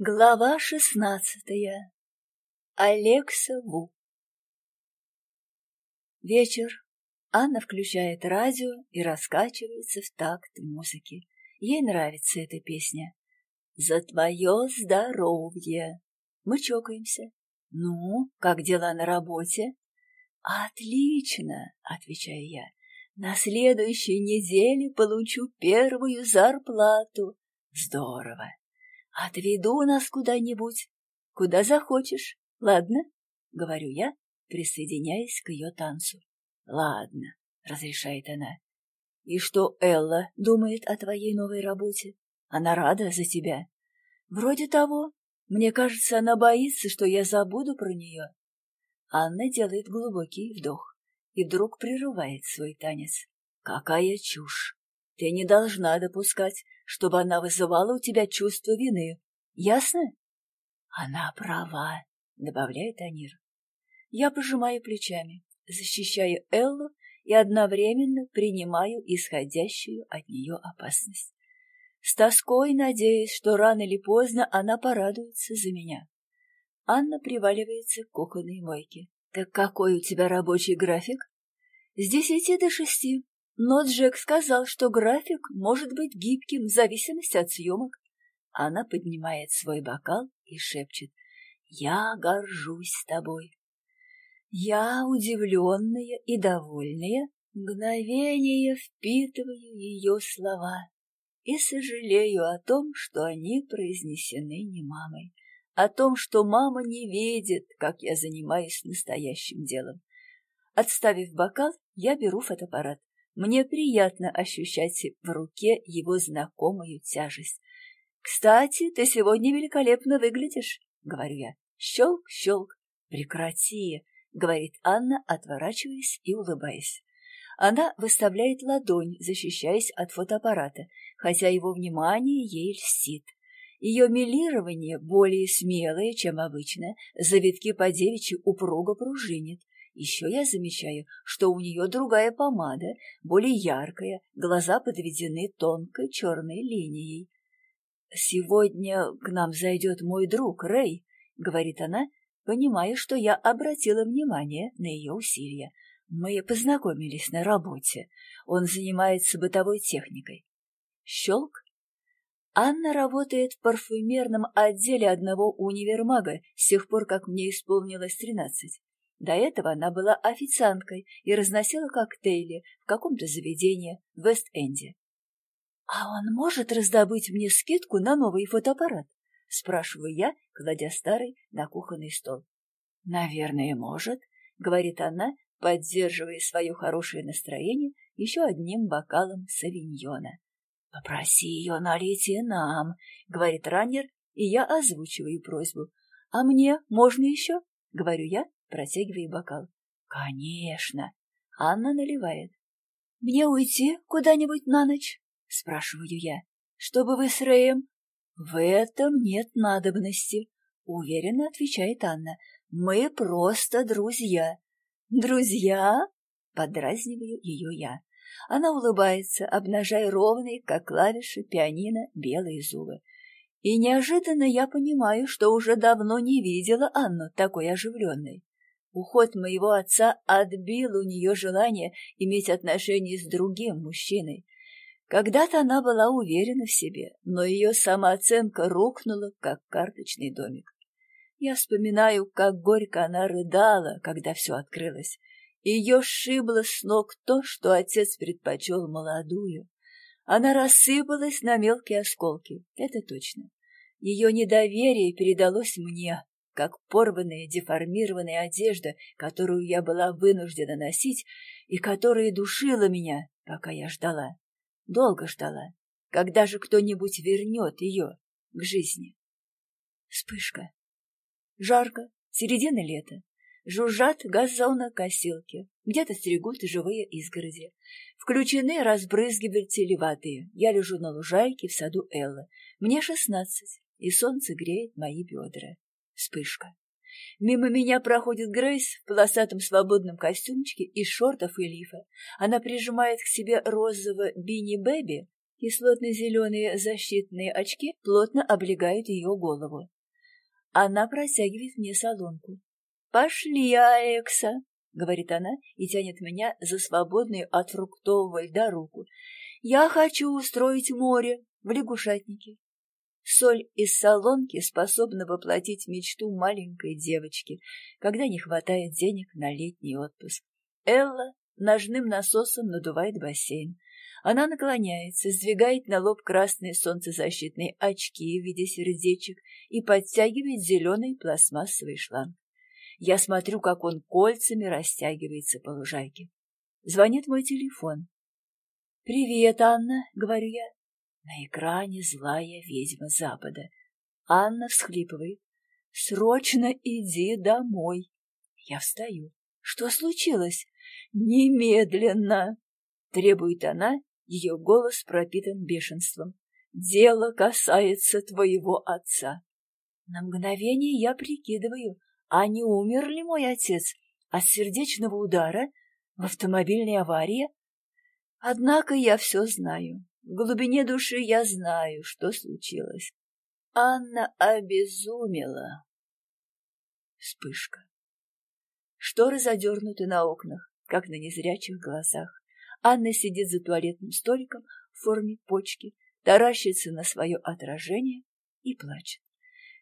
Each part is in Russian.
Глава шестнадцатая. Алекса Ву. Вечер. Анна включает радио и раскачивается в такт музыки. Ей нравится эта песня. «За твое здоровье!» Мы чокаемся. «Ну, как дела на работе?» «Отлично!» — отвечаю я. «На следующей неделе получу первую зарплату. Здорово!» Отведу нас куда-нибудь, куда захочешь, ладно? — говорю я, присоединяясь к ее танцу. — Ладно, — разрешает она. — И что Элла думает о твоей новой работе? Она рада за тебя? — Вроде того. Мне кажется, она боится, что я забуду про нее. Анна делает глубокий вдох и вдруг прерывает свой танец. Какая чушь! Ты не должна допускать, чтобы она вызывала у тебя чувство вины. Ясно? Она права, добавляет Анир. Я пожимаю плечами, защищаю Эллу и одновременно принимаю исходящую от нее опасность. С тоской надеюсь, что рано или поздно она порадуется за меня. Анна приваливается к кухонной мойке. «Так какой у тебя рабочий график?» «С десяти до шести», но Джек сказал, что график может быть гибким в зависимости от съемок. Она поднимает свой бокал и шепчет «Я горжусь тобой». Я, удивленная и довольная, мгновение впитываю ее слова и сожалею о том, что они произнесены не мамой, о том, что мама не видит, как я занимаюсь настоящим делом. Отставив бокал, я беру фотоаппарат. Мне приятно ощущать в руке его знакомую тяжесть. «Кстати, ты сегодня великолепно выглядишь», — говорю я. «Щелк, щелк». «Прекрати», — говорит Анна, отворачиваясь и улыбаясь. Она выставляет ладонь, защищаясь от фотоаппарата, хотя его внимание ей льстит. Ее милирование более смелое, чем обычно, завитки по девичьи упруго пружинит, еще я замечаю, что у нее другая помада, более яркая, глаза подведены тонкой черной линией. «Сегодня к нам зайдет мой друг Рэй», — говорит она, понимая, что я обратила внимание на ее усилия. Мы познакомились на работе. Он занимается бытовой техникой. Щелк. Анна работает в парфюмерном отделе одного универмага с тех пор, как мне исполнилось тринадцать. До этого она была официанткой и разносила коктейли в каком-то заведении в Вест-Энде. «А он может раздобыть мне скидку на новый фотоаппарат?» — спрашиваю я, кладя старый на кухонный стол. «Наверное, может», — говорит она, поддерживая свое хорошее настроение еще одним бокалом савиньона. «Попроси ее налить и нам», — говорит раннер, и я озвучиваю просьбу. «А мне можно еще?» — говорю я, протягивая бокал. «Конечно!» Анна наливает. «Мне уйти куда-нибудь на ночь?» — спрашиваю я. «Чтобы вы с Рэем?» «В этом нет надобности», — уверенно отвечает Анна. «Мы просто друзья». «Друзья?» — подразниваю ее я. Она улыбается, обнажая ровные, как клавиши пианино, белые зубы. И неожиданно я понимаю, что уже давно не видела Анну такой оживленной. Уход моего отца отбил у нее желание иметь отношения с другим мужчиной. Когда-то она была уверена в себе, но ее самооценка рухнула, как карточный домик. Я вспоминаю, как горько она рыдала, когда все открылось. Ее сшибло с ног то, что отец предпочел молодую. Она рассыпалась на мелкие осколки, это точно. Ее недоверие передалось мне, как порванная, деформированная одежда, которую я была вынуждена носить и которая душила меня, пока я ждала. Долго ждала. Когда же кто-нибудь вернет ее к жизни? Вспышка. Жарко, середина лета. Жужжат газонокосилки. Где-то стригут живые изгороди. Включены разбрызгиватели воды. Я лежу на лужайке в саду Эллы. Мне шестнадцать, и солнце греет мои бедра. Вспышка. Мимо меня проходит Грейс в полосатом свободном костюмчике из шортов и лифа. Она прижимает к себе розового Бини Бэби, Кислотно-зеленые защитные очки плотно облегают ее голову. Она протягивает мне солонку. «Пошли, Алекса!» — говорит она и тянет меня за свободную от фруктового льда руку. «Я хочу устроить море в лягушатнике». Соль из солонки способна воплотить мечту маленькой девочки, когда не хватает денег на летний отпуск. Элла ножным насосом надувает бассейн. Она наклоняется, сдвигает на лоб красные солнцезащитные очки в виде сердечек и подтягивает зеленый пластмассовый шланг. Я смотрю, как он кольцами растягивается по лужайке. Звонит мой телефон. «Привет, Анна», — говорю я. На экране злая ведьма Запада. Анна всхлипывает. «Срочно иди домой!» Я встаю. «Что случилось?» «Немедленно!» — требует она, ее голос пропитан бешенством. «Дело касается твоего отца». На мгновение я прикидываю, а не умер ли мой отец от сердечного удара в автомобильной аварии? Однако я все знаю. В глубине души я знаю, что случилось. Анна обезумела. Вспышка. Шторы задернуты на окнах, как на незрячих глазах. Анна сидит за туалетным столиком в форме почки, таращится на свое отражение и плачет.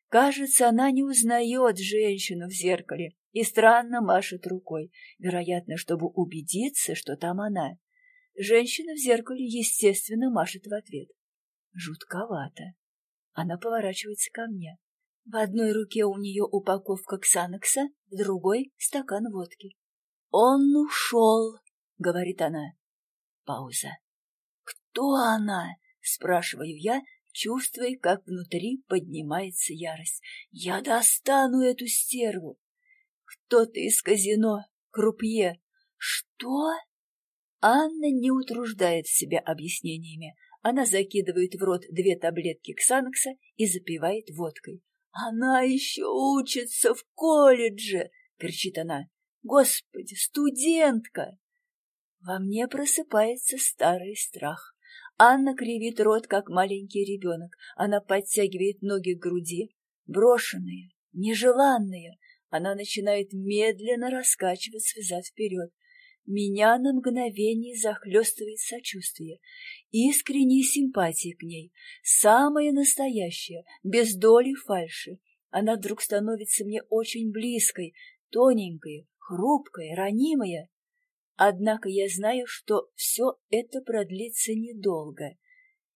Кажется, она не узнает женщину в зеркале и странно машет рукой, вероятно, чтобы убедиться, что там она. Женщина в зеркале, естественно, машет в ответ. Жутковато. Она поворачивается ко мне. В одной руке у нее упаковка ксанокса, в другой — стакан водки. «Он ушел», — говорит она. Пауза. «Кто она?» — спрашиваю я, чувствуя, как внутри поднимается ярость. «Я достану эту стерву!» «Кто-то из казино, крупье!» «Что?» Анна не утруждает себя объяснениями. Она закидывает в рот две таблетки ксанокса и запивает водкой. «Она еще учится в колледже!» — кричит она. «Господи, студентка!» Во мне просыпается старый страх. Анна кривит рот, как маленький ребенок. Она подтягивает ноги к груди. Брошенные, нежеланные. Она начинает медленно раскачиваться взад-вперед. Меня на мгновение захлестывает сочувствие, искренняя симпатия к ней, самая настоящая, без доли фальши. Она вдруг становится мне очень близкой, тоненькой, хрупкой, ранимая. Однако я знаю, что все это продлится недолго.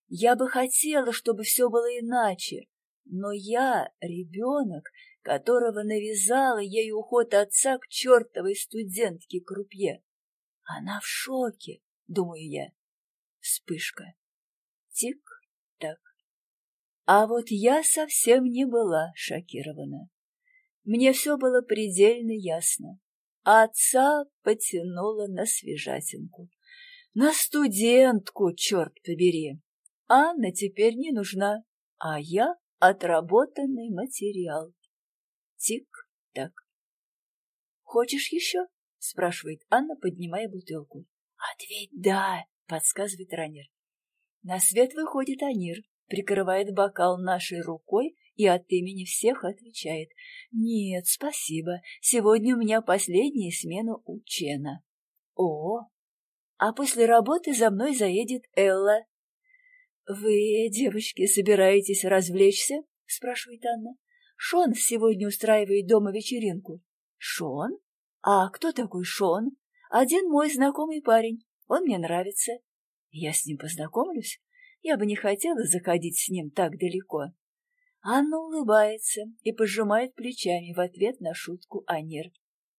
Я бы хотела, чтобы все было иначе, но я ребенок, которого навязала ей уход отца к чертовой студентке-крупье. Она в шоке, думаю я. Вспышка. Тик-так. А вот я совсем не была шокирована. Мне все было предельно ясно а отца потянуло на свежатинку. На студентку, черт побери! Анна теперь не нужна, а я — отработанный материал. Тик-так. «Хочешь еще?» — спрашивает Анна, поднимая бутылку. «Ответь «да», — подсказывает ранер. На свет выходит Анир, прикрывает бокал нашей рукой и от имени всех отвечает «Нет, спасибо, сегодня у меня последняя смена у Чена». «О, а после работы за мной заедет Элла». «Вы, девочки, собираетесь развлечься?» — спрашивает Анна. «Шон сегодня устраивает дома вечеринку». «Шон? А кто такой Шон?» «Один мой знакомый парень. Он мне нравится. Я с ним познакомлюсь. Я бы не хотела заходить с ним так далеко». Анна улыбается и пожимает плечами в ответ на шутку Анир.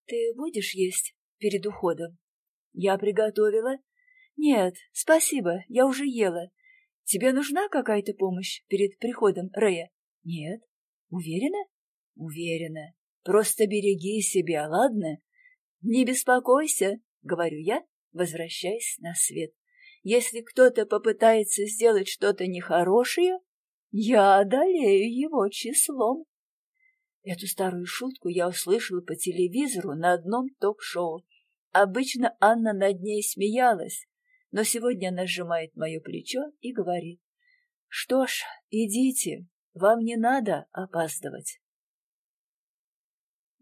«Ты будешь есть перед уходом?» «Я приготовила». «Нет, спасибо, я уже ела. Тебе нужна какая-то помощь перед приходом Рэя?» «Нет». «Уверена?» «Уверена. Просто береги себя, ладно?» «Не беспокойся», — говорю я, возвращаясь на свет. «Если кто-то попытается сделать что-то нехорошее, я одолею его числом. Эту старую шутку я услышала по телевизору на одном ток-шоу. Обычно Анна над ней смеялась, но сегодня она сжимает мое плечо и говорит. Что ж, идите, вам не надо опаздывать.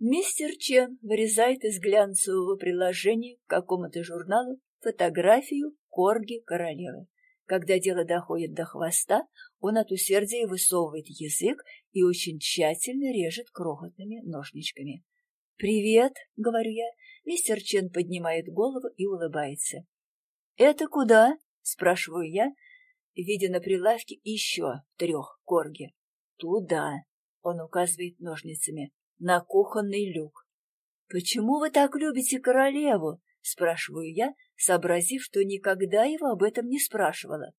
Мистер Чен вырезает из глянцевого приложения к какому-то журналу фотографию корги королевы. Когда дело доходит до хвоста, он от усердия высовывает язык и очень тщательно режет крохотными ножничками. «Привет», — говорю я. Мистер Чен поднимает голову и улыбается. «Это куда?» — спрашиваю я, видя на прилавке еще трех корги. «Туда», — он указывает ножницами на кухонный люк. «Почему вы так любите королеву?» — спрашиваю я, сообразив, что никогда его об этом не спрашивала.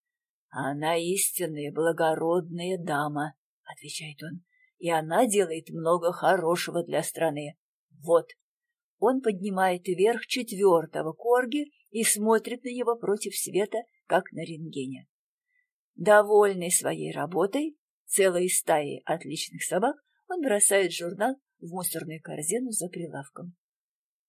«Она истинная благородная дама», — отвечает он, — «и она делает много хорошего для страны. Вот». Он поднимает вверх четвертого корги и смотрит на него против света, как на рентгене. Довольный своей работой, целой стаей отличных собак, он бросает журнал в мусорную корзину за прилавком.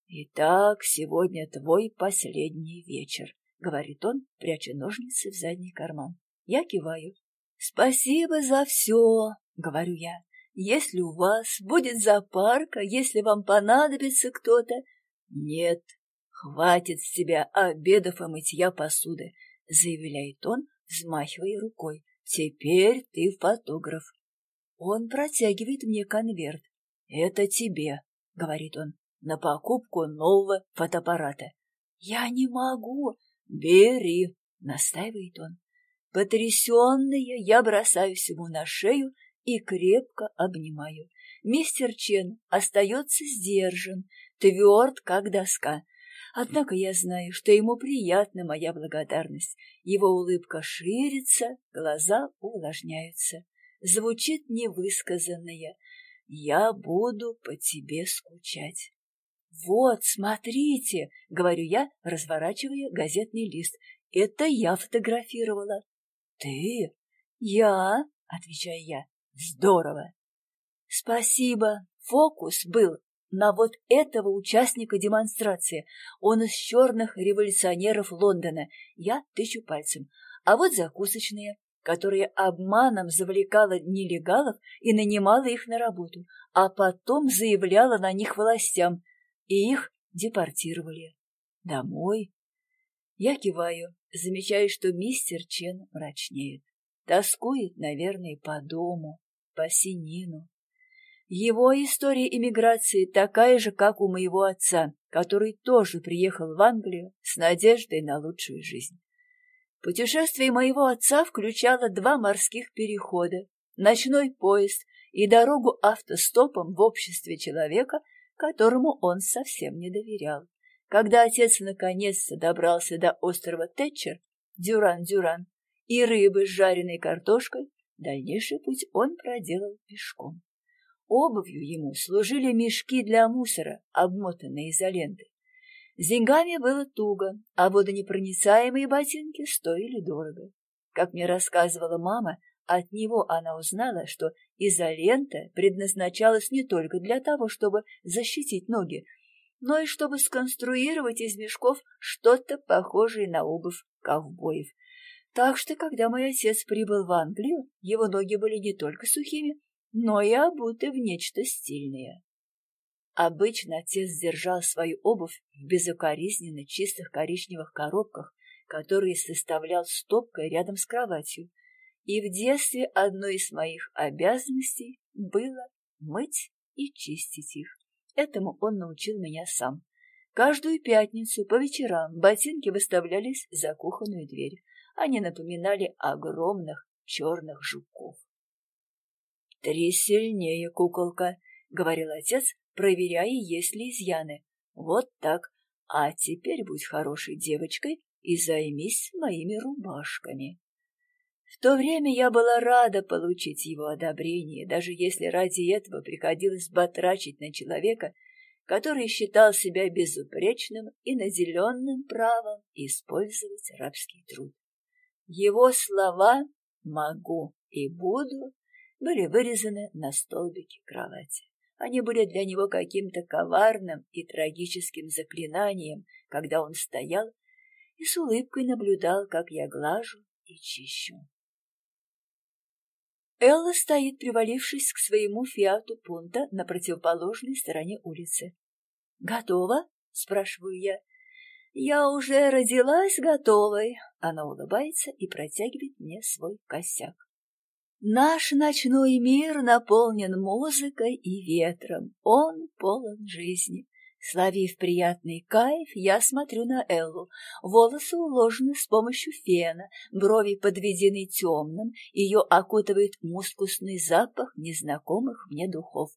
«Итак, сегодня твой последний вечер», — говорит он, пряча ножницы в задний карман. Я киваю. «Спасибо за все», — говорю я. «Если у вас будет зоопарк, а если вам понадобится кто-то...» «Нет, хватит с тебя обедов и мытья посуды», — заявляет он, взмахивая рукой. «Теперь ты фотограф». Он протягивает мне конверт. «Это тебе», — говорит он, — «на покупку нового фотоаппарата». «Я не могу». «Бери», — настаивает он. Потрясенная, я бросаюсь ему на шею и крепко обнимаю. Мистер Чен остается сдержан, тверд, как доска. Однако я знаю, что ему приятна моя благодарность. Его улыбка ширится, глаза увлажняются. Звучит невысказанное я буду по тебе скучать. Вот, смотрите, говорю я, разворачивая газетный лист. Это я фотографировала. Ты? Я, отвечаю я. Здорово. Спасибо. Фокус был на вот этого участника демонстрации. Он из черных революционеров Лондона. Я тычу пальцем. А вот закусочные которая обманом завлекала нелегалов и нанимала их на работу, а потом заявляла на них властям, и их депортировали. Домой. Я киваю, замечаю, что мистер Чен мрачнеет. Тоскует, наверное, по дому, по синину. Его история иммиграции такая же, как у моего отца, который тоже приехал в Англию с надеждой на лучшую жизнь. Путешествие моего отца включало два морских перехода, ночной поезд и дорогу автостопом в обществе человека, которому он совсем не доверял. Когда отец наконец-то добрался до острова Тэтчер, Дюран-Дюран, и рыбы с жареной картошкой, дальнейший путь он проделал пешком. Обувью ему служили мешки для мусора, обмотанные изолентой. С деньгами было туго, а водонепроницаемые ботинки стоили дорого. Как мне рассказывала мама, от него она узнала, что изолента предназначалась не только для того, чтобы защитить ноги, но и чтобы сконструировать из мешков что-то похожее на обувь ковбоев. Так что, когда мой отец прибыл в Англию, его ноги были не только сухими, но и обуты в нечто стильное. Обычно отец держал свою обувь в безукоризненно чистых коричневых коробках, которые составлял стопкой рядом с кроватью. И в детстве одной из моих обязанностей было мыть и чистить их. Этому он научил меня сам. Каждую пятницу по вечерам ботинки выставлялись за кухонную дверь. Они напоминали огромных черных жуков. — Три сильнее, куколка, — говорил отец, проверяя, есть ли изъяны. Вот так. А теперь будь хорошей девочкой и займись моими рубашками. В то время я была рада получить его одобрение, даже если ради этого приходилось батрачить на человека, который считал себя безупречным и наделенным правом использовать рабский труд. Его слова «могу» и «буду» были вырезаны на столбике кровати. Они были для него каким-то коварным и трагическим заклинанием, когда он стоял и с улыбкой наблюдал, как я глажу и чищу. Элла стоит, привалившись к своему фиату пунта на противоположной стороне улицы. «Готова?» — спрашиваю я. «Я уже родилась готовой!» Она улыбается и протягивает мне свой косяк. Наш ночной мир наполнен музыкой и ветром. Он полон жизни. Словив приятный кайф, я смотрю на Эллу. Волосы уложены с помощью фена, брови подведены темным, ее окутывает мускусный запах незнакомых мне духов.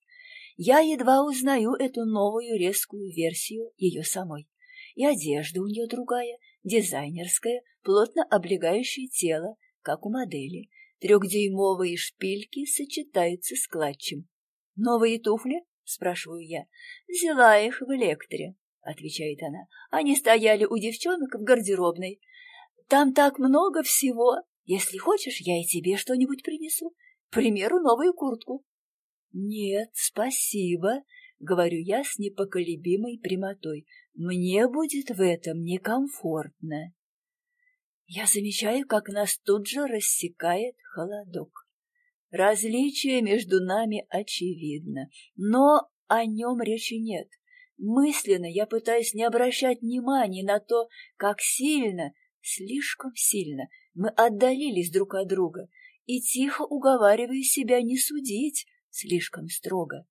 Я едва узнаю эту новую резкую версию ее самой. И одежда у нее другая, дизайнерская, плотно облегающая тело, как у модели. Трехдюймовые шпильки сочетаются с клатчем. Новые туфли? — спрашиваю я. — Взяла их в электре, — отвечает она. Они стояли у девчонок в гардеробной. Там так много всего. Если хочешь, я и тебе что-нибудь принесу. К примеру, новую куртку. — Нет, спасибо, — говорю я с непоколебимой прямотой. Мне будет в этом некомфортно. Я замечаю, как нас тут же рассекает холодок. Различие между нами очевидно, но о нем речи нет. Мысленно я пытаюсь не обращать внимания на то, как сильно, слишком сильно мы отдалились друг от друга, и тихо уговариваю себя не судить слишком строго.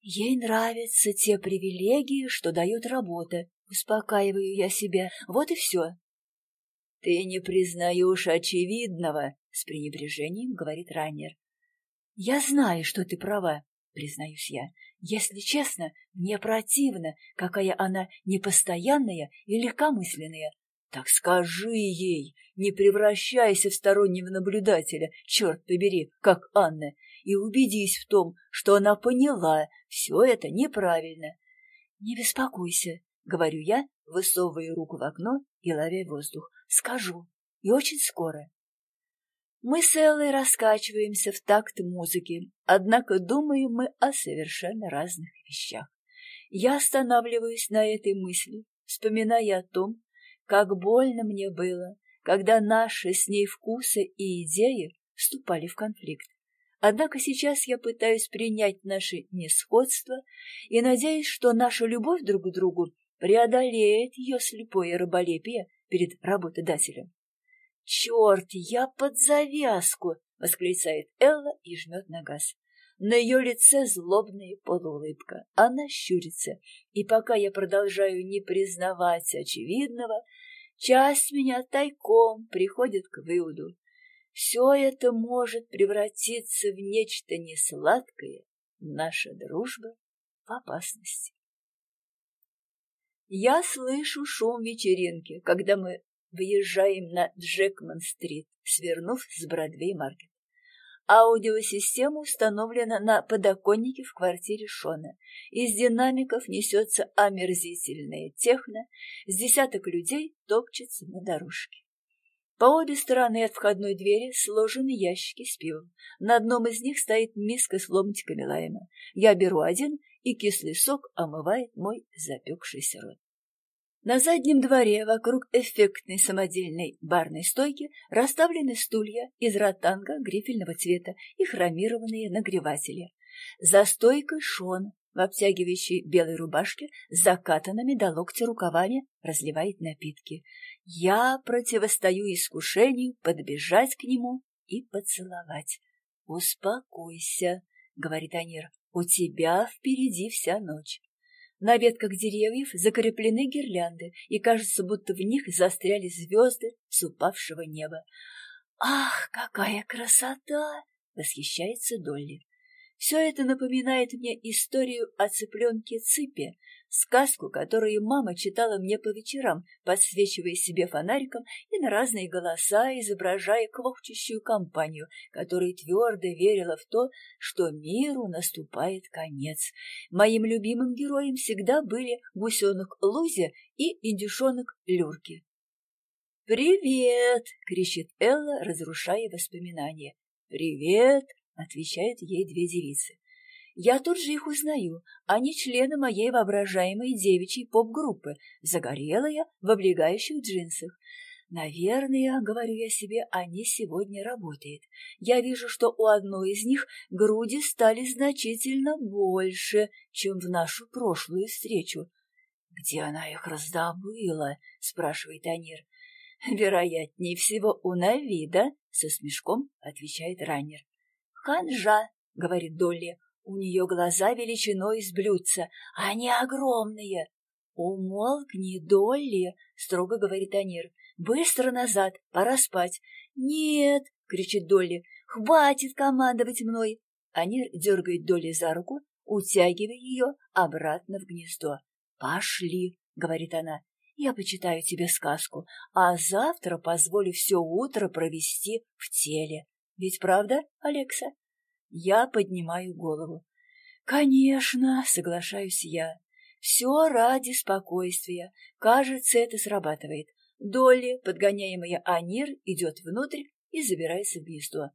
Ей нравятся те привилегии, что дает работа. Успокаиваю я себя. Вот и все. — Ты не признаешь очевидного, — с пренебрежением говорит Раннер. «Я знаю, что ты права», — признаюсь я. «Если честно, мне противно, какая она непостоянная и легкомысленная. Так скажи ей, не превращайся в стороннего наблюдателя, черт побери, как Анна, и убедись в том, что она поняла, все это неправильно». «Не беспокойся», — говорю я, высовывая руку в окно и ловя воздух. «Скажу. И очень скоро». Мы с Эллой раскачиваемся в такт музыки, однако думаем мы о совершенно разных вещах. Я останавливаюсь на этой мысли, вспоминая о том, как больно мне было, когда наши с ней вкусы и идеи вступали в конфликт. Однако сейчас я пытаюсь принять наши несходства и надеюсь, что наша любовь друг к другу преодолеет ее слепое раболепие перед работодателем. «Черт, я под завязку!» — восклицает Элла и жмет на газ. На ее лице злобная полуулыбка. Она щурится, и пока я продолжаю не признавать очевидного, часть меня тайком приходит к выводу. Все это может превратиться в нечто несладкое, наша дружба в опасности. Я слышу шум вечеринки, когда мы Выезжаем на Джекман-стрит, свернув с Бродвей-маркет. Аудиосистема установлена на подоконнике в квартире Шона. Из динамиков несется омерзительная техно, с десяток людей топчется на дорожке. По обе стороны от входной двери сложены ящики с пивом. На одном из них стоит миска с ломтиками лайма. Я беру один, и кислый сок омывает мой запекшийся рот. На заднем дворе вокруг эффектной самодельной барной стойки расставлены стулья из ротанга грифельного цвета и хромированные нагреватели. За стойкой Шон в обтягивающей белой рубашке с закатанными до локтя рукавами разливает напитки. Я противостою искушению подбежать к нему и поцеловать. «Успокойся», — говорит Анир, — «у тебя впереди вся ночь». На ветках деревьев закреплены гирлянды, и кажется, будто в них застряли звезды с упавшего неба. «Ах, какая красота!» — восхищается Долли. Все это напоминает мне историю о цыпленке Ципе, сказку, которую мама читала мне по вечерам, подсвечивая себе фонариком и на разные голоса, изображая квохчущую компанию, которая твердо верила в то, что миру наступает конец. Моим любимым героем всегда были гусенок Лузя и индюшонок Люрки. «Привет!» — кричит Элла, разрушая воспоминания. «Привет!» — отвечают ей две девицы. Я тут же их узнаю. Они члены моей воображаемой девичьей поп-группы, загорелые, в облегающих джинсах. Наверное, говорю я себе, они сегодня работают. Я вижу, что у одной из них груди стали значительно больше, чем в нашу прошлую встречу. «Где она их раздобыла?» — спрашивает Анир. «Вероятнее всего, у Навида», — со смешком отвечает Раннер. «Ханжа», — говорит Долли, — «у нее глаза величиной из блюдца, они огромные». «Умолкни, Долли», — строго говорит Анир, — «быстро назад, пора спать». «Нет», — кричит Долли, — «хватит командовать мной». Анир дергает Долли за руку, утягивая ее обратно в гнездо. «Пошли», — говорит она, — «я почитаю тебе сказку, а завтра позволю все утро провести в теле. Ведь правда, Алекса?» Я поднимаю голову. «Конечно», — соглашаюсь я. «Все ради спокойствия. Кажется, это срабатывает. Долли, подгоняемая Анир, идет внутрь и забирается в гнездо.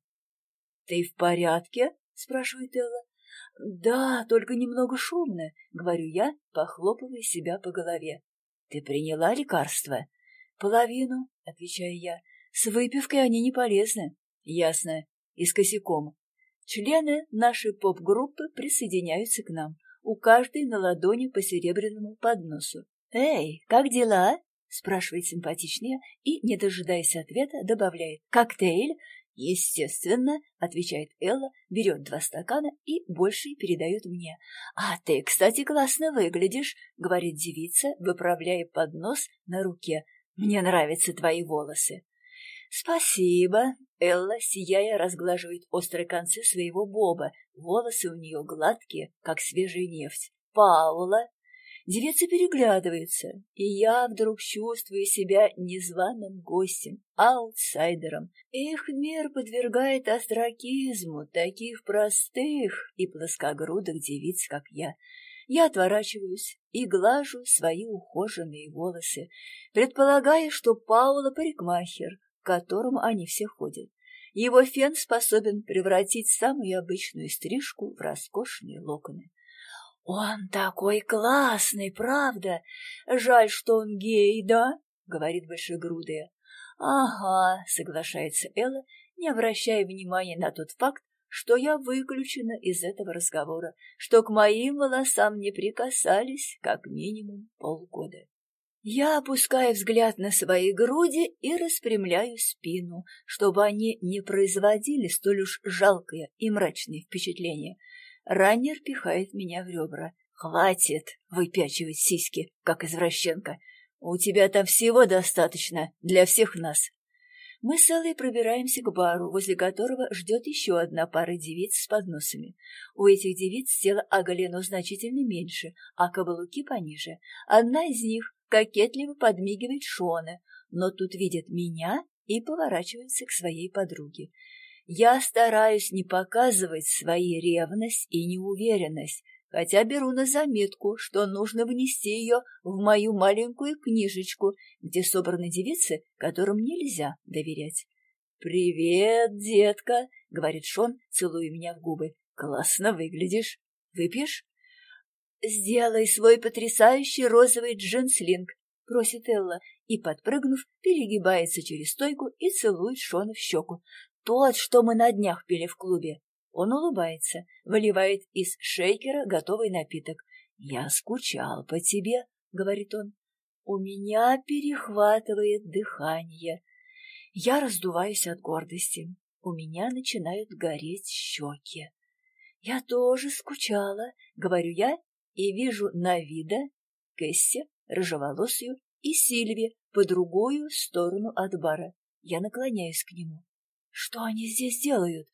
«Ты в порядке?» — спрашивает Элла. «Да, только немного шумно», — говорю я, похлопывая себя по голове. «Ты приняла лекарство?» «Половину», — отвечаю я. «С выпивкой они не полезны». «Ясно. И с косяком. Члены нашей поп-группы присоединяются к нам. У каждой на ладони по серебряному подносу. «Эй, как дела?» — спрашивает симпатичная и, не дожидаясь ответа, добавляет «Коктейль?» «Естественно», — отвечает Элла, берет два стакана и больше передает мне. «А ты, кстати, классно выглядишь», — говорит девица, выправляя поднос на руке. «Мне нравятся твои волосы». «Спасибо», — Элла, сияя, разглаживает острые концы своего боба. Волосы у нее гладкие, как свежая нефть. «Паула», Девицы переглядываются, и я вдруг чувствую себя незваным гостем, аутсайдером. Их мир подвергает астракизму таких простых и плоскогрудых девиц, как я. Я отворачиваюсь и глажу свои ухоженные волосы, предполагая, что Паула парикмахер, к которому они все ходят. Его фен способен превратить самую обычную стрижку в роскошные локоны. «Он такой классный, правда? Жаль, что он гей, да?» — говорит большегрудая. «Ага», — соглашается Элла, не обращая внимания на тот факт, что я выключена из этого разговора, что к моим волосам не прикасались как минимум полгода. Я опускаю взгляд на свои груди и распрямляю спину, чтобы они не производили столь уж жалкое и мрачное впечатление — Раннер пихает меня в ребра. «Хватит выпячивать сиськи, как извращенка. У тебя там всего достаточно для всех нас». Мы с Эллой пробираемся к бару, возле которого ждет еще одна пара девиц с подносами. У этих девиц тело оголено значительно меньше, а каблуки пониже. Одна из них кокетливо подмигивает Шона, но тут видит меня и поворачивается к своей подруге. Я стараюсь не показывать свои ревность и неуверенность, хотя беру на заметку, что нужно внести ее в мою маленькую книжечку, где собраны девицы, которым нельзя доверять. «Привет, детка!» — говорит Шон, целуя меня в губы. «Классно выглядишь. Выпьешь?» «Сделай свой потрясающий розовый джинслинг», — просит Элла, и, подпрыгнув, перегибается через стойку и целует Шона в щеку. Тот, что мы на днях пили в клубе. Он улыбается, выливает из шейкера готовый напиток. «Я скучал по тебе», — говорит он. «У меня перехватывает дыхание. Я раздуваюсь от гордости. У меня начинают гореть щеки. Я тоже скучала, — говорю я, и вижу Навида, Кэсси, рыжеволосую и Сильви по другую сторону от бара. Я наклоняюсь к нему. Что они здесь делают?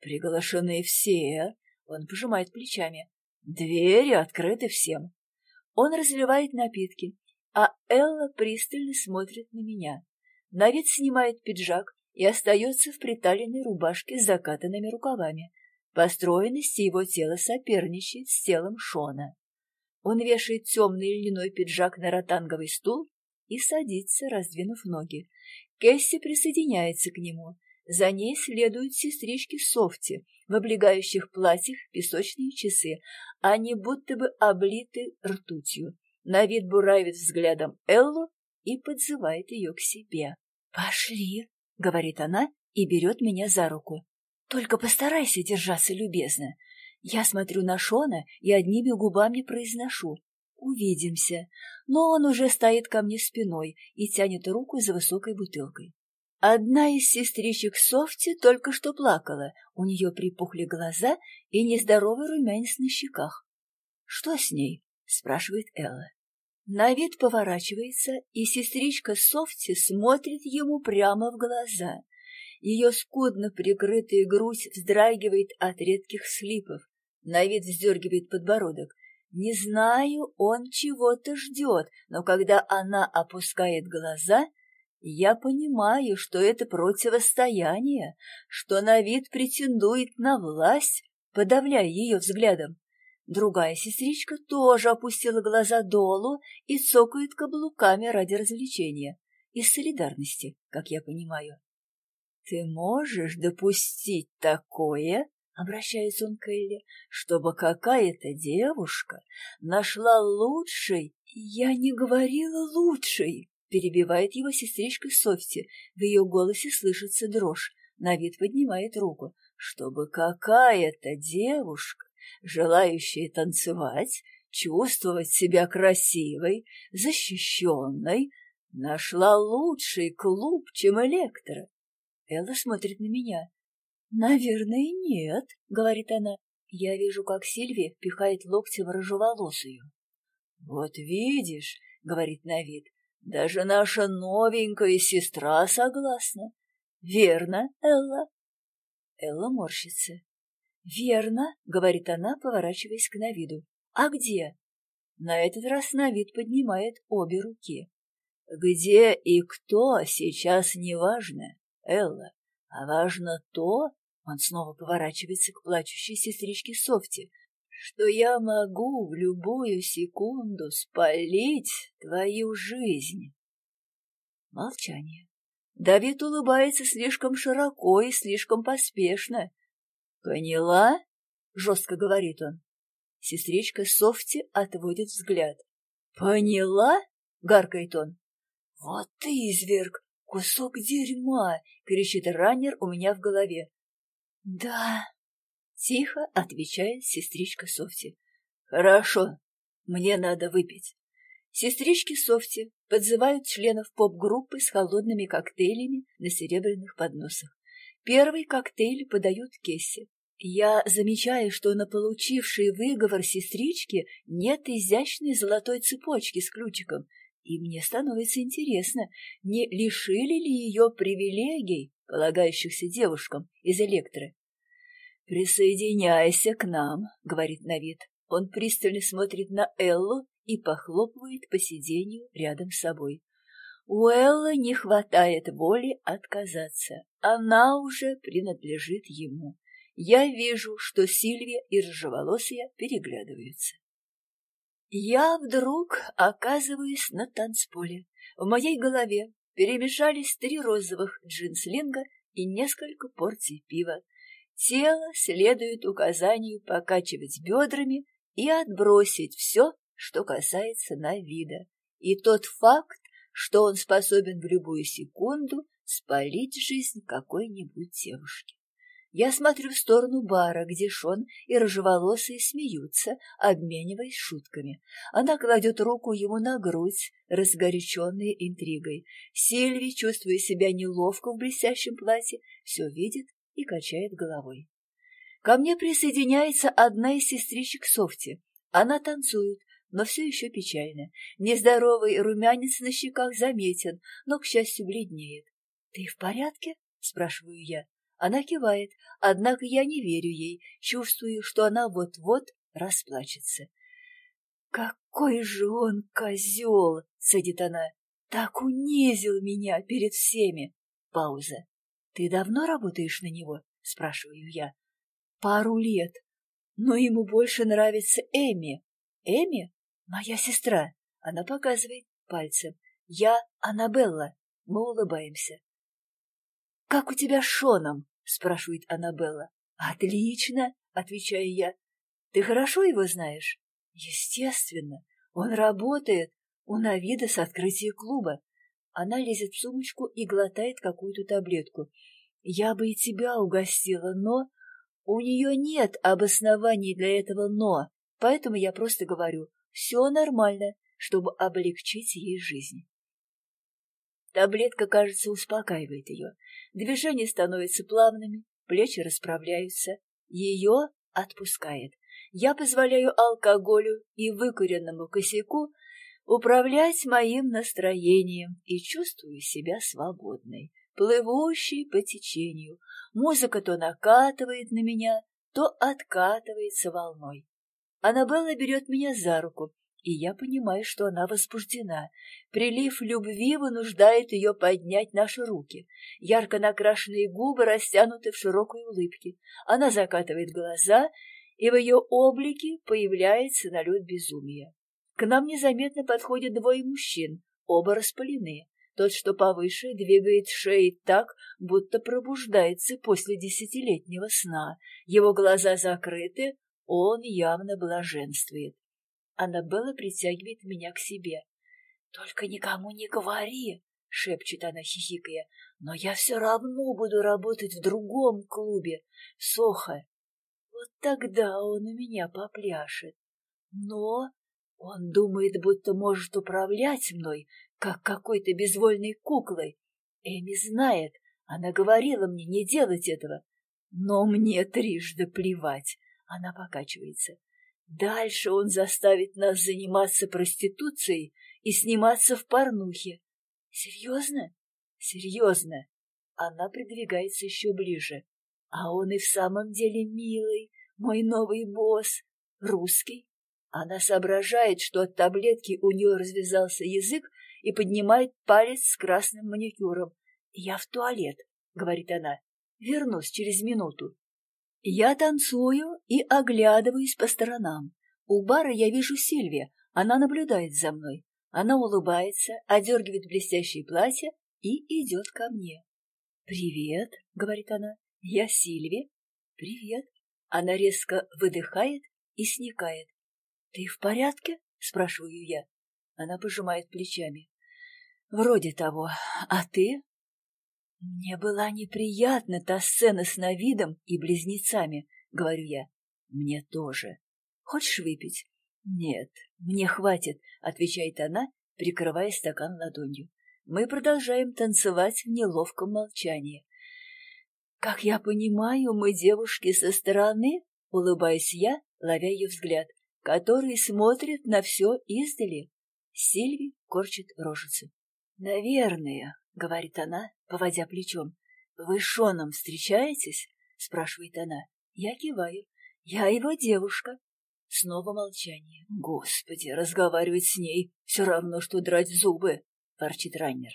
Приглашены все. Он пожимает плечами. Двери открыты всем. Он разливает напитки, а Элла пристально смотрит на меня. Навид снимает пиджак и остается в приталенной рубашке с закатанными рукавами. По стройности его тело соперничает с телом Шона. Он вешает темный льняной пиджак на ротанговый стул и садится, раздвинув ноги. Кэсси присоединяется к нему. За ней следуют сестрички Софти в облегающих платьях песочные часы. Они будто бы облиты ртутью. На вид буравит взглядом Эллу и подзывает ее к себе. «Пошли», — говорит она и берет меня за руку. «Только постарайся держаться любезно. Я смотрю на Шона и одними губами произношу. Увидимся. Но он уже стоит ко мне спиной и тянет руку за высокой бутылкой. Одна из сестричек Софти только что плакала, у нее припухли глаза и нездоровый румянец на щеках. «Что с ней?» — спрашивает Элла. На вид поворачивается, и сестричка Софти смотрит ему прямо в глаза. Ее скудно прикрытая грудь вздрагивает от редких слипов. На вид вздергивает подбородок. Не знаю, он чего-то ждет, но когда она опускает глаза, я понимаю, что это противостояние, что на вид претендует на власть, подавляя ее взглядом. Другая сестричка тоже опустила глаза долу и цокает каблуками ради развлечения. Из солидарности, как я понимаю. «Ты можешь допустить такое?» — обращается он к Элли, «чтобы какая-то девушка нашла лучший...» «Я не говорила лучший!» Перебивает его сестричка Софти. В ее голосе слышится дрожь. На вид поднимает руку. Чтобы какая-то девушка, желающая танцевать, чувствовать себя красивой, защищенной, нашла лучший клуб, чем Электро. Элла смотрит на меня. «Наверное, нет», — говорит она. Я вижу, как Сильвия впихает локтем рыжеволосую. «Вот видишь», — говорит Навид, даже наша новенькая сестра согласна. Верно, Элла? Элла морщится. Верно, говорит она, поворачиваясь к Навиду. А где? На этот раз Навид поднимает обе руки. Где и кто сейчас не важно, Элла, а важно то, он снова поворачивается к плачущей сестричке Софти, что я могу в любую секунду спалить твою жизнь. Молчание. Давид улыбается слишком широко и слишком поспешно. «Поняла?» — жестко говорит он. Сестричка Софти отводит взгляд. «Поняла?» — гаркает он. «Вот ты, изверг! Кусок дерьма!» — кричит раннер у меня в голове. «Да», Тихо отвечает сестричка Софти. Хорошо, мне надо выпить. Сестрички Софти подзывают членов поп-группы с холодными коктейлями на серебряных подносах. Первый коктейль подают Кессе. Я замечаю, что на получившей выговор сестрички нет изящной золотой цепочки с ключиком, и мне становится интересно, не лишили ли ее привилегий, полагающихся девушкам из электро. «Присоединяйся к нам», — говорит Навид. Он пристально смотрит на Эллу и похлопывает по сиденью рядом с собой. У Эллы не хватает воли отказаться. Она уже принадлежит ему. Я вижу, что Сильвия и Рыжеволосая переглядываются. Я вдруг оказываюсь на танцполе. В моей голове перемешались три розовых джинслинга и несколько порций пива. Тело следует указанию покачивать бедрами и отбросить все, что касается Навида, и тот факт, что он способен в любую секунду спалить жизнь какой-нибудь девушки. Я смотрю в сторону бара, где Шон и рыжеволосые смеются, обмениваясь шутками. Она кладет руку ему на грудь, разгоряченная интригой. Сильви, чувствуя себя неловко в блестящем платье, все видит и качает головой. Ко мне присоединяется одна из сестричек Софти. Она танцует, но все еще печально. Нездоровый румянец на щеках заметен, но, к счастью, бледнеет. — Ты в порядке? — спрашиваю я. Она кивает, однако я не верю ей, чувствую, что она вот-вот расплачется. «Какой же он козел!» — садит она. «Так унизил меня перед всеми!» Пауза. «Ты давно работаешь на него?» — спрашиваю я. «Пару лет. Но ему больше нравится Эми. Эми — моя сестра». Она показывает пальцем. «Я Аннабелла». Мы улыбаемся. «Как у тебя с Шоном?» — спрашивает Аннабелла. «Отлично!» — отвечаю я. «Ты хорошо его знаешь?» «Естественно. Он работает у Навида с открытия клуба. Она лезет в сумочку и глотает какую-то таблетку. Я бы и тебя угостила, но... У нее нет обоснований для этого «но», поэтому я просто говорю «все нормально», чтобы облегчить ей жизнь. Таблетка, кажется, успокаивает ее. Движения становятся плавными, плечи расправляются. Ее отпускает. Я позволяю алкоголю и выкуренному косяку управлять моим настроением и чувствую себя свободной, плывущей по течению. Музыка то накатывает на меня, то откатывается волной. Аннабелла берет меня за руку, и я понимаю, что она возбуждена. Прилив любви вынуждает ее поднять наши руки. Ярко накрашенные губы растянуты в широкой улыбке. Она закатывает глаза, и в ее облике появляется налет безумия. К нам незаметно подходят двое мужчин, оба распалены. Тот, что повыше, двигает шеей так, будто пробуждается после десятилетнего сна. Его глаза закрыты, он явно блаженствует. Аннабелла притягивает меня к себе. «Только никому не говори!» — шепчет она, хихикая. «Но я все равно буду работать в другом клубе, в Сохо. Вот тогда он у меня попляшет. Но он думает, будто может управлять мной, как какой-то безвольной куклой. Эми знает, она говорила мне не делать этого. Но мне трижды плевать. Она покачивается. Дальше он заставит нас заниматься проституцией и сниматься в порнухе. Серьезно? Серьезно. Она придвигается еще ближе. А он и в самом деле милый, мой новый босс, русский. Она соображает, что от таблетки у нее развязался язык и поднимает палец с красным маникюром. «Я в туалет», — говорит она. «Вернусь через минуту». Я танцую и оглядываюсь по сторонам. У бара я вижу Сильвия. Она наблюдает за мной. Она улыбается, одергивает блестящее платье и идет ко мне. «Привет», — говорит она. «Я Сильви». «Привет». Она резко выдыхает и сникает. «Ты в порядке?» — спрашиваю я. Она пожимает плечами. «Вроде того. А ты?» «Мне была неприятна та сцена с Навидом и близнецами», — говорю я. «Мне тоже. Хочешь выпить?» «Нет, мне хватит», — отвечает она, прикрывая стакан ладонью. Мы продолжаем танцевать в неловком молчании. «Как я понимаю, мы девушки со стороны?» — улыбаюсь я, ловя ее взгляд, который смотрит на все издали. Сильви корчит рожицу. «Наверное», — говорит она, поводя плечом. «Вы с Шоном встречаетесь?» — спрашивает она. Я киваю. «Я его девушка». Снова молчание. «Господи, разговаривать с ней все равно, что драть зубы», — ворчит Раннер.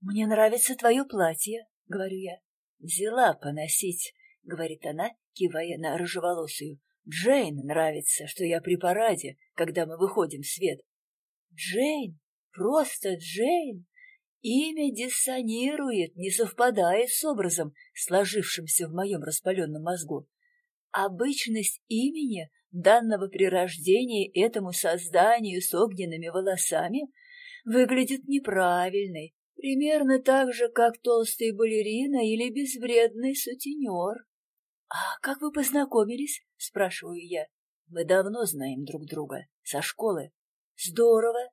«Мне нравится твое платье», — говорю я. «Взяла поносить», — говорит она, кивая на рыжеволосую. «Джейн нравится, что я при параде, когда мы выходим в свет». «Джейн? Просто Джейн?» Имя диссонирует, не совпадает с образом, сложившимся в моем распаленном мозгу. Обычность имени, данного при рождении этому созданию с огненными волосами, выглядит неправильной, примерно так же, как толстый балерина или безвредный сутенер. — А как вы познакомились? — спрашиваю я. — Мы давно знаем друг друга, со школы. — Здорово.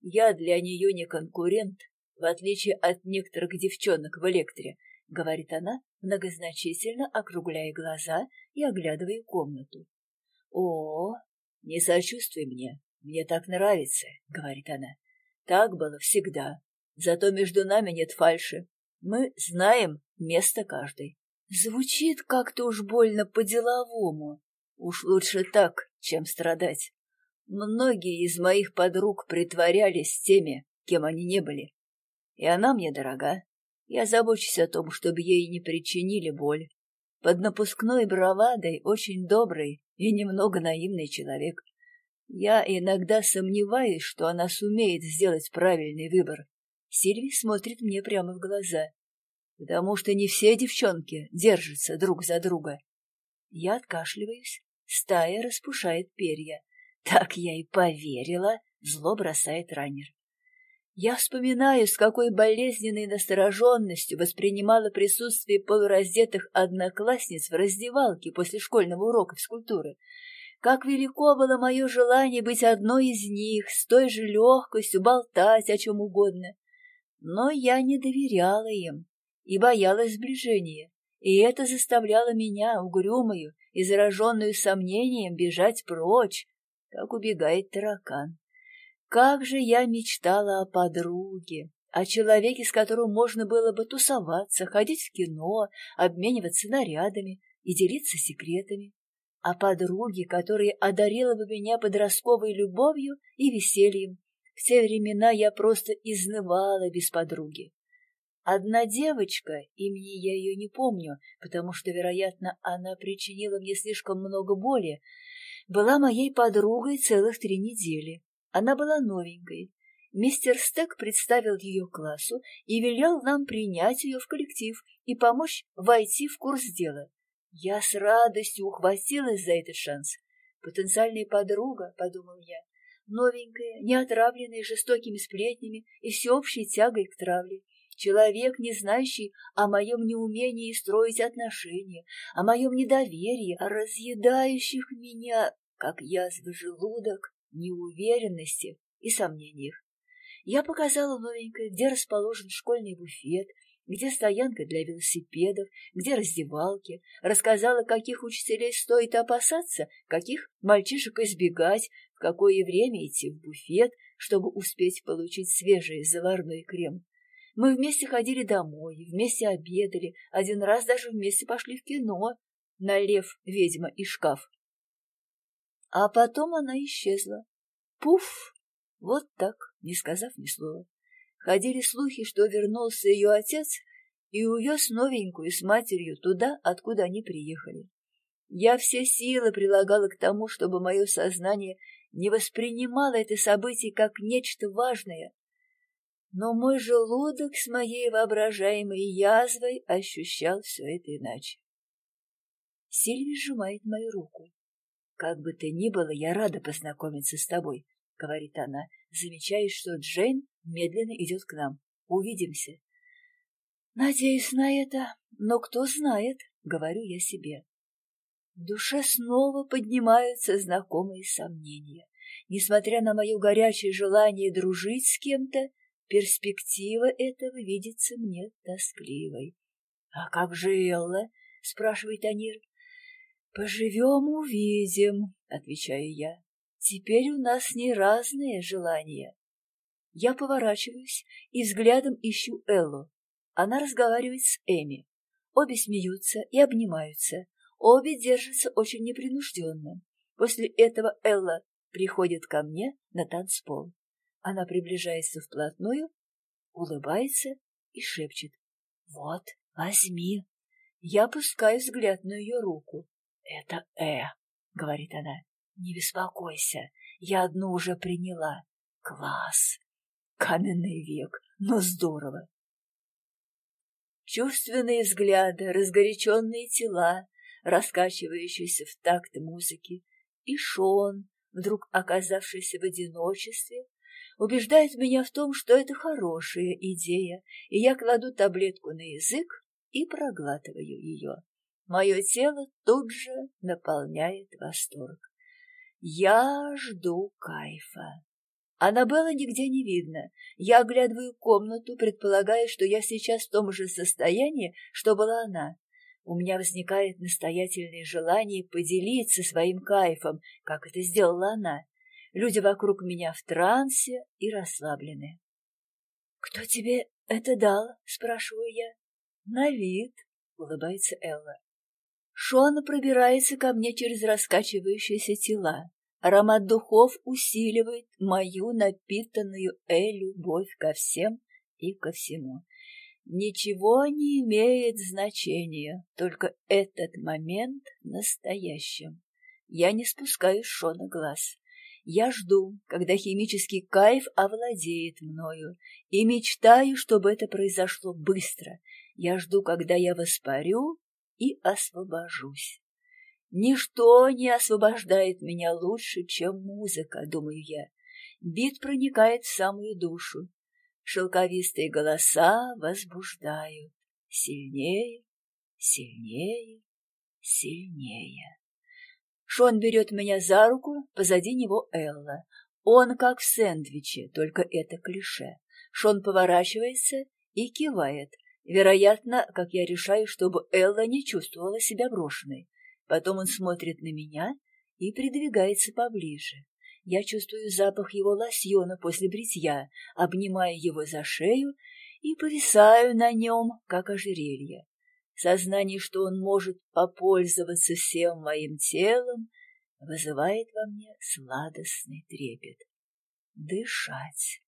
Я для нее не конкурент, в отличие от некоторых девчонок в электре, — говорит она, многозначительно округляя глаза и оглядывая комнату. — О, не сочувствуй мне, мне так нравится, — говорит она. — Так было всегда. Зато между нами нет фальши. Мы знаем место каждой. Звучит как-то уж больно по-деловому. Уж лучше так, чем страдать. Многие из моих подруг притворялись теми, кем они не были. И она мне дорога. Я забочусь о том, чтобы ей не причинили боль. Под напускной бравадой очень добрый и немного наивный человек. Я иногда сомневаюсь, что она сумеет сделать правильный выбор. Сильви смотрит мне прямо в глаза. потому что не все девчонки держатся друг за друга. Я откашливаюсь, стая распушает перья. Так я и поверила, зло бросает раннер. Я вспоминаю, с какой болезненной настороженностью воспринимала присутствие полураздетых одноклассниц в раздевалке после школьного урока физкультуры. Как велико было мое желание быть одной из них, с той же легкостью болтать о чем угодно. Но я не доверяла им и боялась сближения, и это заставляло меня, угрюмую и зараженную сомнением, бежать прочь, как убегает таракан. Как же я мечтала о подруге, о человеке, с которым можно было бы тусоваться, ходить в кино, обмениваться нарядами и делиться секретами, о подруге, которая одарила бы меня подростковой любовью и весельем. В те времена я просто изнывала без подруги. Одна девочка, имени я ее не помню, потому что, вероятно, она причинила мне слишком много боли, была моей подругой целых три недели. Она была новенькой. Мистер Стек представил ее классу и велел нам принять ее в коллектив и помочь войти в курс дела. Я с радостью ухватилась за этот шанс. Потенциальная подруга, подумал я, новенькая, не отравленная жестокими сплетнями и всеобщей тягой к травле. Человек, не знающий о моем неумении строить отношения, о моем недоверии, о разъедающих меня, как язва желудок, неуверенности и сомнениях. Я показала новенькой, где расположен школьный буфет, где стоянка для велосипедов, где раздевалки, рассказала, каких учителей стоит опасаться, каких мальчишек избегать, в какое время идти в буфет, чтобы успеть получить свежий заварной крем. Мы вместе ходили домой, вместе обедали, один раз даже вместе пошли в кино на «Лев, ведьма и шкаф». А потом она исчезла. Пуф! Вот так, не сказав ни слова. Ходили слухи, что вернулся ее отец и увез новенькую с матерью туда, откуда они приехали. Я все силы прилагала к тому, чтобы мое сознание не воспринимало это событие как нечто важное, но мой желудок с моей воображаемой язвой ощущал все это иначе. Сильви сжимает мою руку. «Как бы то ни было, я рада познакомиться с тобой», — говорит она, замечая, что Джейн медленно идет к нам. «Увидимся». «Надеюсь на это, но кто знает», — говорю я себе. В душе снова поднимаются знакомые сомнения. Несмотря на мое горячее желание дружить с кем-то, перспектива этого видится мне тоскливой. — А как же Элла? — спрашивает Анир. «Поживем, увидим», — отвечаю я. «Теперь у нас не разные желания». Я поворачиваюсь и взглядом ищу Эллу. Она разговаривает с Эми. Обе смеются и обнимаются. Обе держатся очень непринужденно. После этого Элла приходит ко мне на танцпол. Она приближается вплотную, улыбается и шепчет. «Вот, возьми». Я пускаю взгляд на ее руку. «Это Э», — говорит она. «Не беспокойся, я одну уже приняла. Класс! Каменный век, но здорово!» Чувственные взгляды, разгоряченные тела, раскачивающиеся в такт музыки, и Шон, вдруг оказавшийся в одиночестве, убеждает меня в том, что это хорошая идея, и я кладу таблетку на язык и проглатываю ее. Мое тело тут же наполняет восторг. Я жду кайфа. Аннабелла нигде не видно. Я оглядываю комнату, предполагая, что я сейчас в том же состоянии, что была она. У меня возникает настоятельное желание поделиться своим кайфом, как это сделала она. Люди вокруг меня в трансе и расслаблены. — Кто тебе это дал? — спрашиваю я. — На вид, — улыбается Элла. Шона пробирается ко мне через раскачивающиеся тела. Аромат духов усиливает мою напитанную э любовь ко всем и ко всему. Ничего не имеет значения, только этот момент настоящим. Я не спускаю Шона глаз. Я жду, когда химический кайф овладеет мною, и мечтаю, чтобы это произошло быстро. Я жду, когда я воспарю и освобожусь. Ничто не освобождает меня лучше, чем музыка, думаю я. Бит проникает в самую душу. Шелковистые голоса возбуждают. Сильнее, сильнее, сильнее. Шон берет меня за руку, позади него Элла. Он как в сэндвиче, только это клише. Шон поворачивается и кивает, вероятно, как я решаю, чтобы Элла не чувствовала себя брошенной. Потом он смотрит на меня и придвигается поближе. Я чувствую запах его лосьона после бритья, обнимаю его за шею и повисаю на нем, как ожерелье. Сознание, что он может попользоваться всем моим телом, вызывает во мне сладостный трепет. Дышать.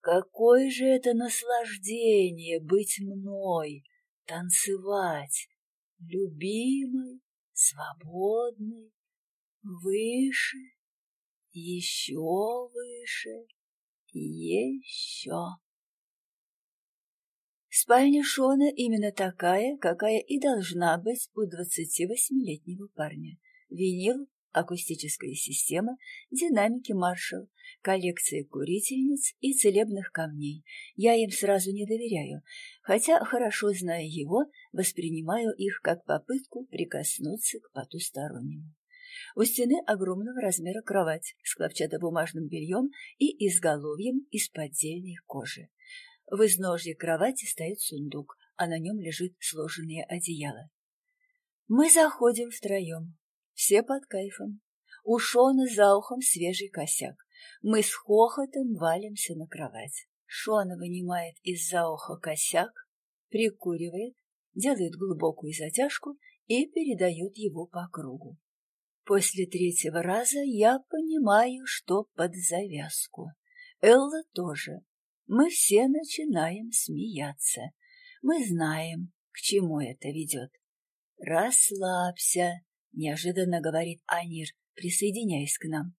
Какое же это наслаждение быть мной, танцевать, любимой, свободной, выше, еще выше, еще. Спальня Шона именно такая, какая и должна быть у двадцати восьмилетнего парня. Винил, акустическая система, динамики Маршалл, коллекция курительниц и целебных камней. Я им сразу не доверяю, хотя, хорошо зная его, воспринимаю их как попытку прикоснуться к потустороннему. У стены огромного размера кровать с хлопчатобумажным бельем и изголовьем из поддельной кожи. В изножье кровати стоит сундук, а на нем лежит сложенное одеяло. Мы заходим втроем, все под кайфом. У Шона за ухом свежий косяк. Мы с хохотом валимся на кровать. Шона вынимает из-за уха косяк, прикуривает, делает глубокую затяжку и передает его по кругу. После третьего раза я понимаю, что под завязку. Элла тоже. Мы все начинаем смеяться. Мы знаем, к чему это ведет. «Расслабься», — неожиданно говорит Анир, присоединяясь к нам.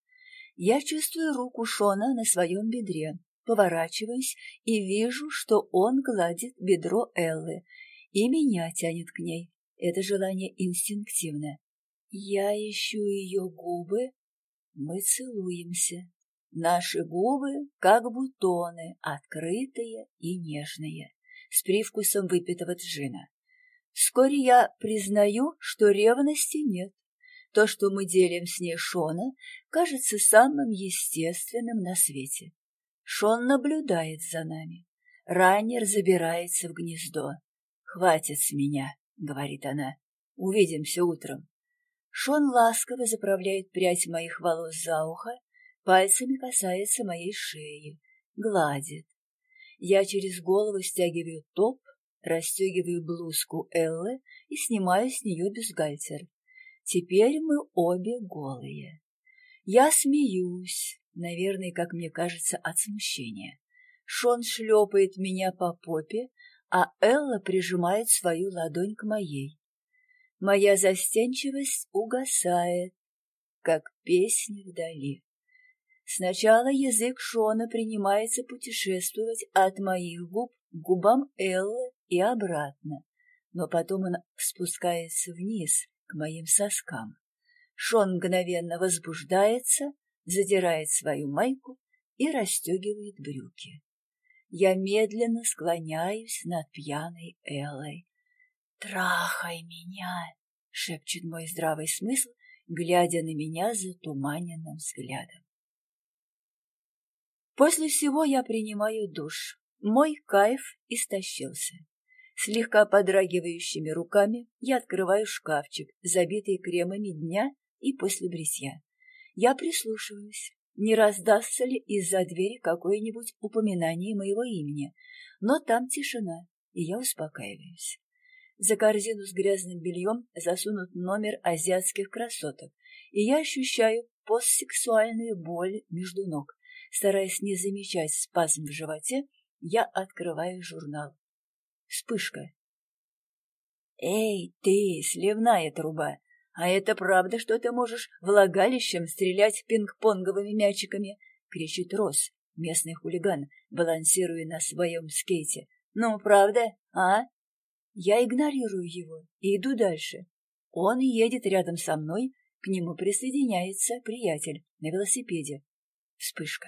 Я чувствую руку Шона на своем бедре, поворачиваюсь и вижу, что он гладит бедро Эллы, и меня тянет к ней. Это желание инстинктивное. Я ищу ее губы, мы целуемся. Наши губы, как бутоны, открытые и нежные, с привкусом выпитого джина. Вскоре я признаю, что ревности нет. То, что мы делим с ней Шона, кажется самым естественным на свете. Шон наблюдает за нами. Раннер забирается в гнездо. «Хватит с меня», — говорит она. «Увидимся утром». Шон ласково заправляет прядь моих волос за ухо, пальцами касается моей шеи, гладит. Я через голову стягиваю топ, расстегиваю блузку Эллы и снимаю с нее бюстгальтер. Теперь мы обе голые. Я смеюсь, наверное, как мне кажется, от смущения. Шон шлепает меня по попе, а Элла прижимает свою ладонь к моей. Моя застенчивость угасает, как песня вдали. Сначала язык Шона принимается путешествовать от моих губ к губам Эллы и обратно, но потом он спускается вниз, к моим соскам. Шон мгновенно возбуждается, задирает свою майку и расстегивает брюки. Я медленно склоняюсь над пьяной Эллой. «Трахай меня!» — шепчет мой здравый смысл, глядя на меня затуманенным взглядом. После всего я принимаю душ. Мой кайф истощился. Слегка подрагивающими руками я открываю шкафчик, забитый кремами дня и после бритья. Я прислушиваюсь, не раздастся ли из-за двери какое-нибудь упоминание моего имени, но там тишина, и я успокаиваюсь. За корзину с грязным бельем засунут номер азиатских красоток, и я ощущаю постсексуальную боль между ног. Стараясь не замечать спазм в животе, я открываю журнал. Вспышка. «Эй, ты, сливная труба! А это правда, что ты можешь влагалищем стрелять пинг-понговыми мячиками?» — кричит Рос, местный хулиган, балансируя на своем скейте. «Ну, правда, а?» Я игнорирую его и иду дальше. Он едет рядом со мной, к нему присоединяется приятель на велосипеде. Вспышка.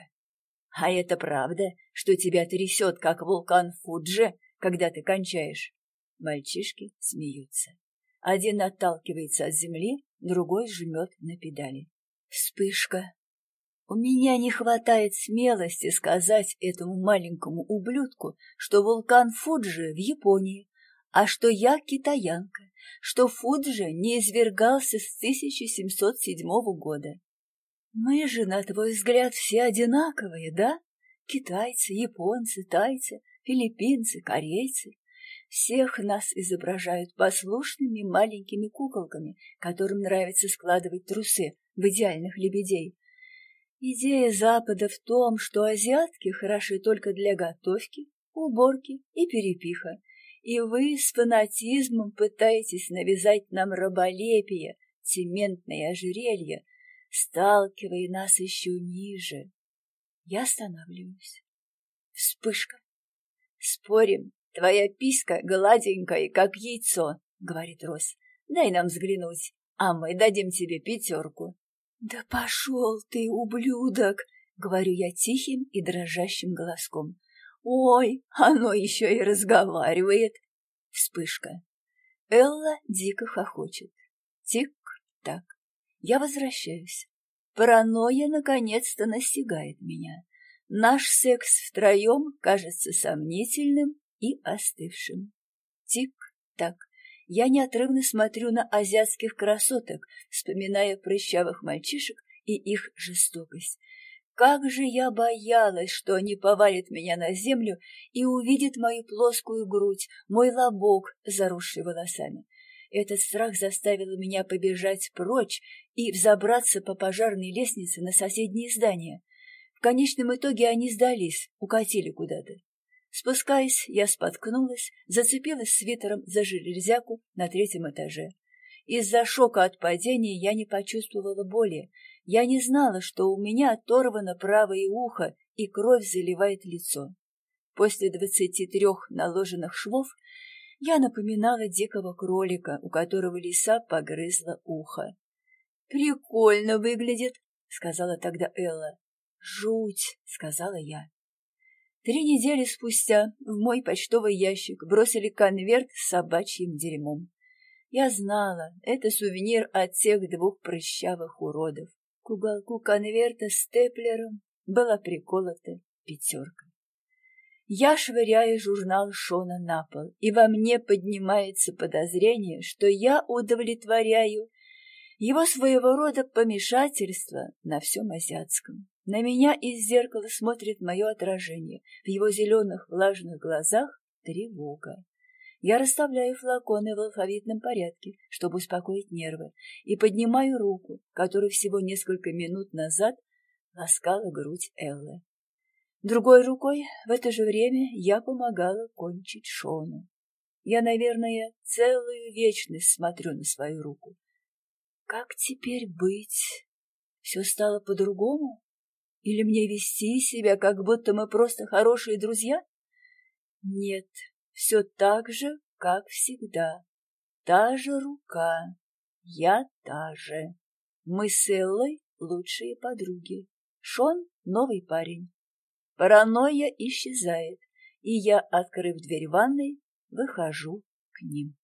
А это правда, что тебя трясет, как вулкан Фуджи, когда ты кончаешь? Мальчишки смеются. Один отталкивается от земли, другой жмет на педали. Вспышка. У меня не хватает смелости сказать этому маленькому ублюдку, что вулкан Фуджи в Японии, а что я китаянка, что Фуджи не извергался с 1707 года. Мы же, на твой взгляд, все одинаковые, да? Китайцы, японцы, тайцы, филиппинцы, корейцы. Всех нас изображают послушными маленькими куколками, которым нравится складывать трусы в идеальных лебедей. Идея Запада в том, что азиатки хороши только для готовки, уборки и перепиха, и вы с фанатизмом пытаетесь навязать нам раболепие, цементное ожерелье, сталкивая нас еще ниже. Я останавливаюсь. Вспышка. Спорим, твоя писька гладенькая, как яйцо, говорит Рос. Дай нам взглянуть, а мы дадим тебе пятерку. Да пошел ты, ублюдок, говорю я тихим и дрожащим голоском. Ой, оно еще и разговаривает. Вспышка. Элла дико хохочет. Тик-так. Я возвращаюсь. Паранойя наконец-то настигает меня. Наш секс втроем кажется сомнительным и остывшим. Тик-так. Я неотрывно смотрю на азиатских красоток, вспоминая прыщавых мальчишек и их жестокость. Как же я боялась, что они повалят меня на землю и увидят мою плоскую грудь, мой лобок, заросший волосами. Этот страх заставил меня побежать прочь и взобраться по пожарной лестнице на соседнее здание. В конечном итоге они сдались, укатили куда-то. Спускаясь, я споткнулась, зацепилась свитером за железяку на третьем этаже. Из-за шока от падения я не почувствовала боли. Я не знала, что у меня оторвано правое ухо, и кровь заливает лицо. После двадцати трех наложенных швов я напоминала дикого кролика, у которого лиса погрызла ухо. «Прикольно выглядит», — сказала тогда Элла. «Жуть», — сказала я. Три недели спустя в мой почтовый ящик бросили конверт с собачьим дерьмом. Я знала, это сувенир от тех двух прыщавых уродов. К уголку конверта степлером была приколота пятерка. Я швыряю журнал Шона на пол, и во мне поднимается подозрение, что я удовлетворяю его своего рода помешательство на всем азиатском. На меня из зеркала смотрит мое отражение. В его зеленых влажных глазах тревога. Я расставляю флаконы в алфавитном порядке, чтобы успокоить нервы, и поднимаю руку, которую всего несколько минут назад ласкала грудь Эллы. Другой рукой в это же время я помогала кончить Шону. Я, наверное, целую вечность смотрю на свою руку. Как теперь быть? Все стало по-другому? Или мне вести себя, как будто мы просто хорошие друзья? Нет, все так же, как всегда. Та же рука, я та же. Мы с Эллой лучшие подруги. Шон — новый парень. Паранойя исчезает, и я, открыв дверь ванной, выхожу к ним.